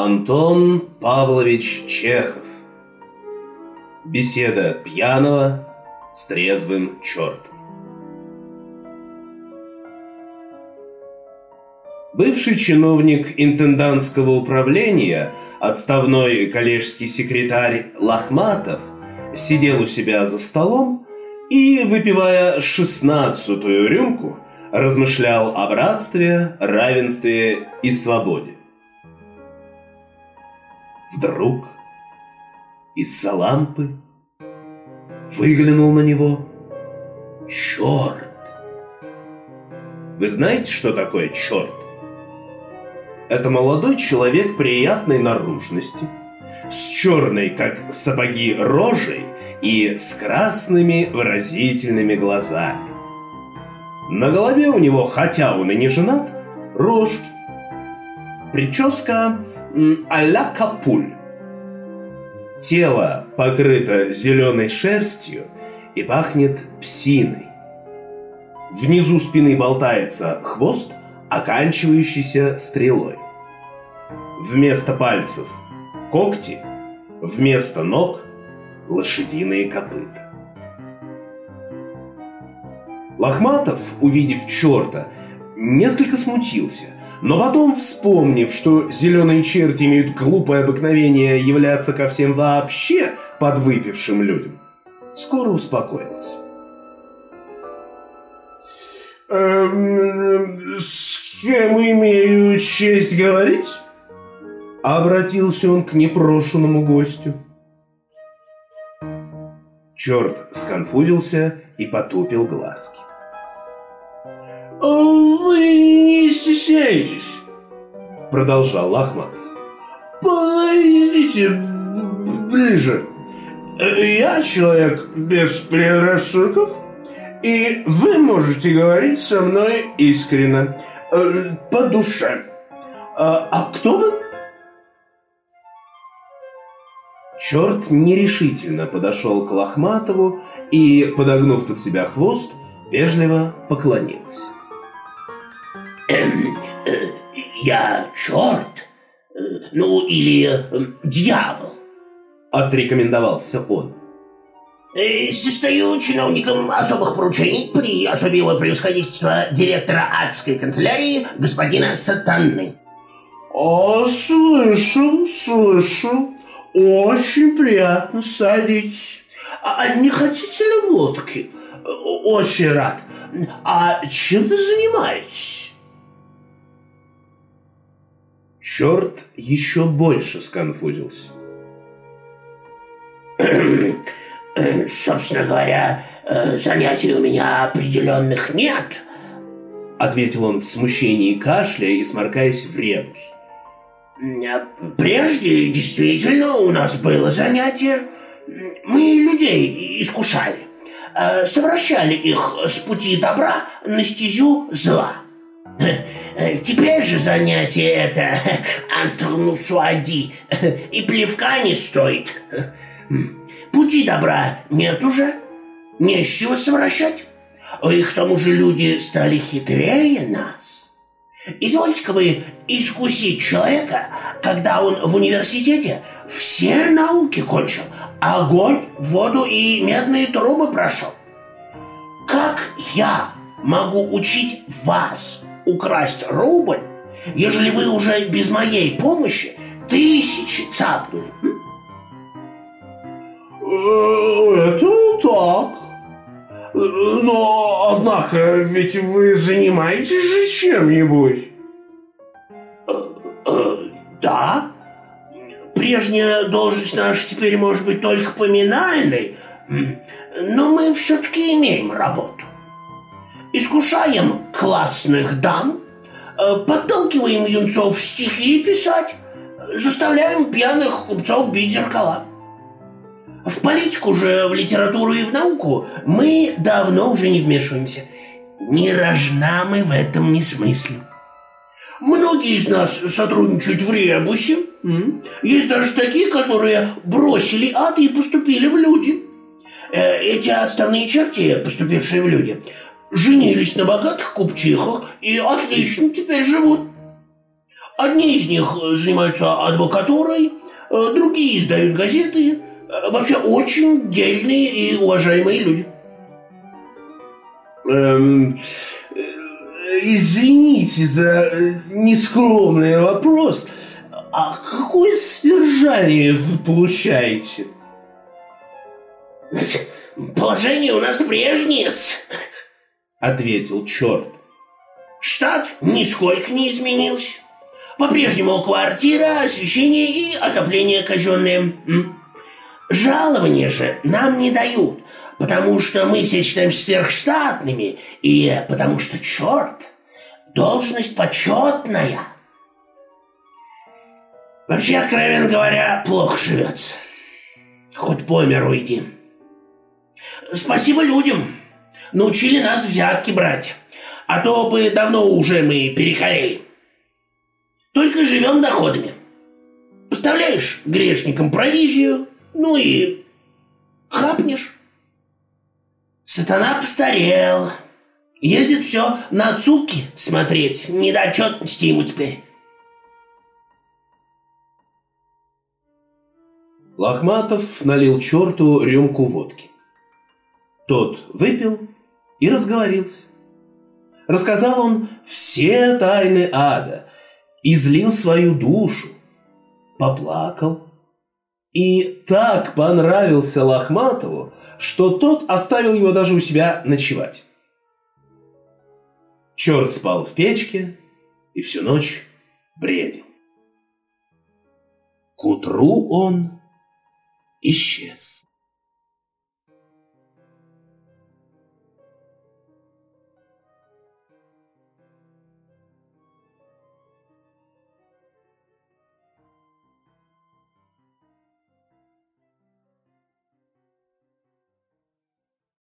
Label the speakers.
Speaker 1: Антон Павлович Чехов. Беседа пьяного с трезвым чертом. Бывший чиновник интендантского управления, отставной коллежский секретарь Лохматов, сидел у себя за столом и, выпивая шестнадцатую рюмку, размышлял о братстве, равенстве и свободе. Вдруг из-за лампы выглянул на него черт. Вы знаете, что такое черт? Это молодой человек приятной наружности, с черной, как сапоги, рожей и с красными выразительными глазами. На голове у него, хотя он и не женат, рожки. Прическа а-ля капуль. Тело покрыто зеленой шерстью и пахнет псиной. Внизу спины болтается хвост, оканчивающийся стрелой. Вместо пальцев – когти, вместо ног – лошадиные копыта. Лохматов, увидев черта, несколько смутился – но потом, вспомнив, что зеленые черти имеют глупое обыкновение являться ко всем вообще подвыпившим людям, скоро успокоился. «Эм, «С кем имею честь говорить?» Обратился он к непрошенному гостю. Черт сконфузился и потупил глазки. «Вы стесняйтесь», — продолжал Ахмат. «Подойдите ближе. Я человек без предрассудков, и вы можете говорить со мной искренне, э, по душе. А, а кто вы?» Черт нерешительно подошел к Лохматову и, подогнув под себя хвост, вежливо поклонился.
Speaker 2: Эм, э, я черт, э, ну или э, дьявол,
Speaker 1: отрекомендовался он.
Speaker 2: Состою чиновником особых поручений при особе его превосходительства директора адской канцелярии господина Сатаны.
Speaker 3: О, слышал, слышал. Очень приятно, садитесь. А, а не хотите ли водки? Очень рад. А чем вы занимаетесь?
Speaker 1: Черт еще больше сконфузился.
Speaker 2: «Собственно говоря, э, занятий у меня определенных нет», —
Speaker 1: ответил он в смущении кашляя и сморкаясь в ребус.
Speaker 2: «Прежде действительно у нас было занятие. Мы людей искушали, э, совращали их с пути добра на стезю зла». Теперь же занятие это антонусуади и плевка не стоит. Пути добра нет уже, не с чего совращать. И к тому же люди стали хитрее нас. Извольте-ка вы искусить человека, когда он в университете все науки кончил, огонь, воду и медные трубы прошел. Как я могу учить вас украсть рубль, ежели вы уже без моей помощи тысячи цапнули?
Speaker 3: Э, это так. Но, однако, ведь вы занимаетесь же чем-нибудь?
Speaker 2: Э, э, да. Прежняя должность наша теперь может быть только поминальной, но мы все-таки имеем работу искушаем классных дам, э, подталкиваем юнцов стихи писать, заставляем пьяных купцов бить зеркала. В политику же, в литературу и в науку мы давно уже не вмешиваемся. Ни рожна мы в этом не смыслим. Многие из нас сотрудничают в ребусе. Есть даже такие, которые бросили ад и поступили в люди. Э, эти отставные черти, поступившие в люди, женились на богатых купчихах и отлично теперь живут. Одни из них занимаются адвокатурой, э, другие издают газеты. Э, Вообще очень дельные и уважаемые люди.
Speaker 1: Эм, э, извините за э, нескромный вопрос. А какое содержание вы получаете?
Speaker 2: Положение у нас прежнее,
Speaker 1: Ответил черт.
Speaker 2: Штат нисколько не изменился. По-прежнему квартира, освещение и отопление казенное. Жалования же нам не дают, потому что мы все считаемся сверхштатными, и потому что черт, должность почетная. Вообще, откровенно говоря, плохо живется. Хоть по миру иди. Спасибо людям. Научили нас взятки брать. А то бы давно уже мы перекалели. Только живем доходами. Поставляешь грешникам провизию, ну и хапнешь. Сатана постарел. Ездит все на цуки смотреть. Недочетности ему теперь.
Speaker 1: Лохматов налил черту рюмку водки. Тот выпил и разговорился. Рассказал он все тайны ада, излил свою душу, поплакал. И так понравился Лохматову, что тот оставил его даже у себя ночевать. Черт спал в печке и всю ночь бредил. К утру он исчез.